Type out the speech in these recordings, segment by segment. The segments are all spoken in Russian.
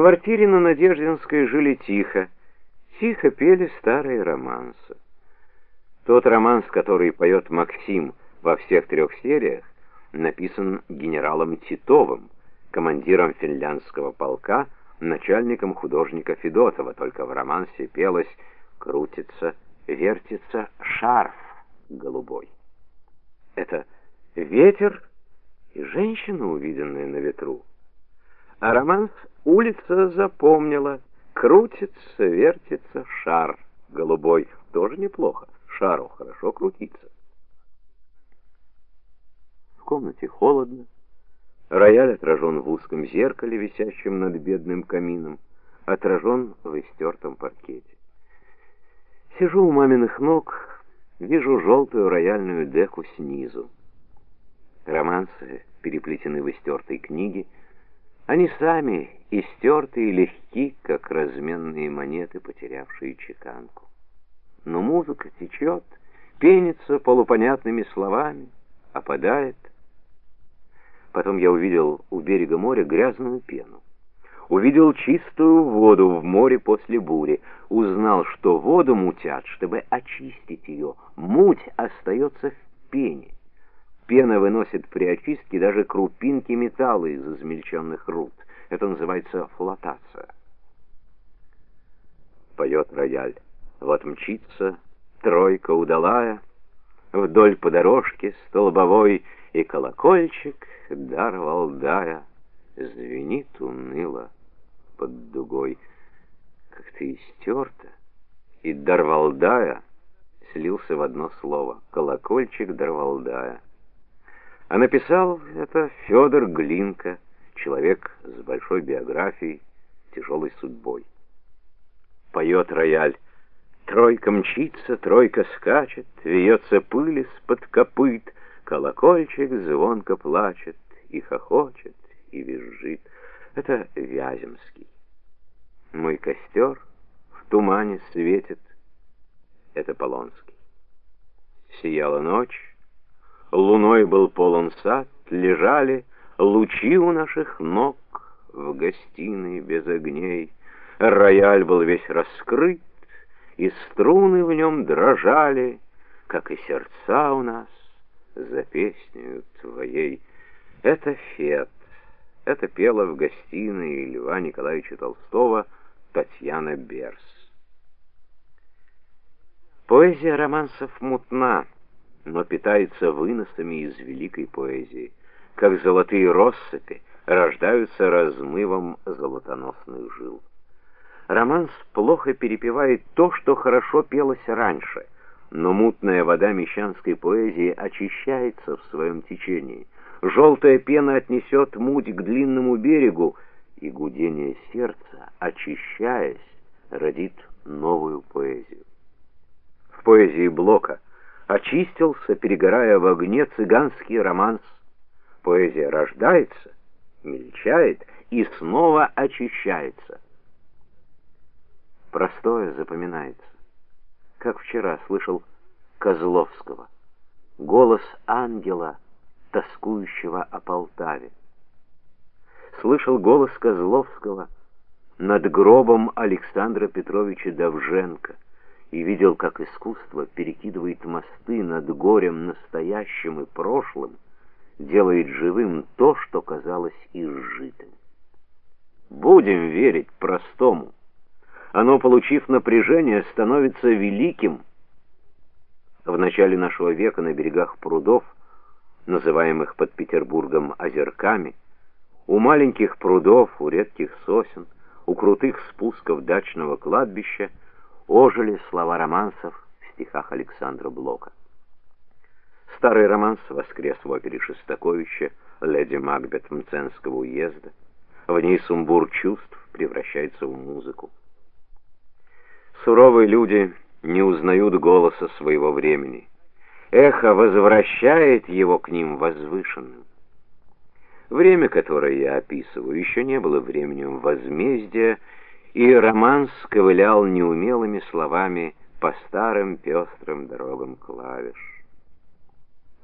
квартире на Надеждинской жили тихо, тихо пели старые романсы. Тот романс, который поет Максим во всех трех сериях, написан генералом Титовым, командиром финляндского полка, начальником художника Федотова, только в романсе пелось «Крутится, вертится шарф голубой». Это ветер и женщина, увиденная на ветру. А романс улица запомнила, крутится, вертится шар голубой, тоже неплохо, шару хорошо крутиться. В комнате холодно, рояль отражен в узком зеркале, висящем над бедным камином, отражен в истертом паркете. Сижу у маминых ног, вижу желтую рояльную деку снизу. Романсы переплетены в истертой книге, они сами истерты и легки, как разменные монеты, потерявшие чеканку. Но музыка течет, пенится полупонятными словами, опадает. Потом я увидел у берега моря грязную пену. Увидел чистую воду в море после бури. Узнал, что воду мутят, чтобы очистить ее. Муть остается в пене. Пена выносит при очистке даже крупинки металла из измельченных руд. Это называется флотация. Поет рояль. Вот мчится тройка удалая, Вдоль по дорожке столбовой И колокольчик, дар Валдая, Звенит уныло под дугой. Как ты истерта, и дар Валдая Слился в одно слово. Колокольчик дар Валдая. А написал это Федор Глинка, человек с большой биографией, тяжелой судьбой. Поет рояль. Тройка мчится, тройка скачет, Вьется пыль из-под копыт, Колокольчик звонко плачет, И хохочет, и визжит. Это Вяземский. Мой костер в тумане светит. Это Полонский. Сияла ночь, Луной был полон сад, лежали лучи у наших ног в гостиной без огней. Рояль был весь раскрыт, и струны в нем дрожали, как и сердца у нас за песнею твоей. Это Фет, это пела в гостиной Льва Николаевича Толстого Татьяна Берс. Поэзия романсов мутна но питается выносами из великой поэзии. Как золотые россыпи рождаются размывом золотоносных жил. Романс плохо перепевает то, что хорошо пелось раньше, но мутная вода мещанской поэзии очищается в своем течении. Желтая пена отнесет муть к длинному берегу, и гудение сердца, очищаясь, родит новую поэзию. В поэзии Блока очистился, перегорая в огне, цыганский романс. Поэзия рождается, мельчает и снова очищается. Простое запоминается. Как вчера слышал Козловского. Голос ангела, тоскующего о Полтаве. Слышал голос Козловского над гробом Александра Петровича Довженко и видел, как искусство перекидывает мосты над горем настоящим и прошлым, делает живым то, что казалось изжитым. Будем верить простому. Оно, получив напряжение, становится великим. В начале нашего века на берегах прудов, называемых под Петербургом озерками, у маленьких прудов, у редких сосен, у крутых спусков дачного кладбища ожили слова романсов в стихах Александра Блока. Старый романс воскрес в опере Шостаковича «Леди Макбет Мценского уезда». В ней сумбур чувств превращается в музыку. Суровые люди не узнают голоса своего времени. Эхо возвращает его к ним возвышенным. Время, которое я описываю, еще не было временем возмездия, и романс ковылял неумелыми словами по старым пестрым дорогам клавиш.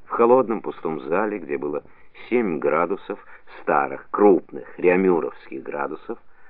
В холодном пустом зале, где было 7 градусов, старых, крупных, реамюровских градусов,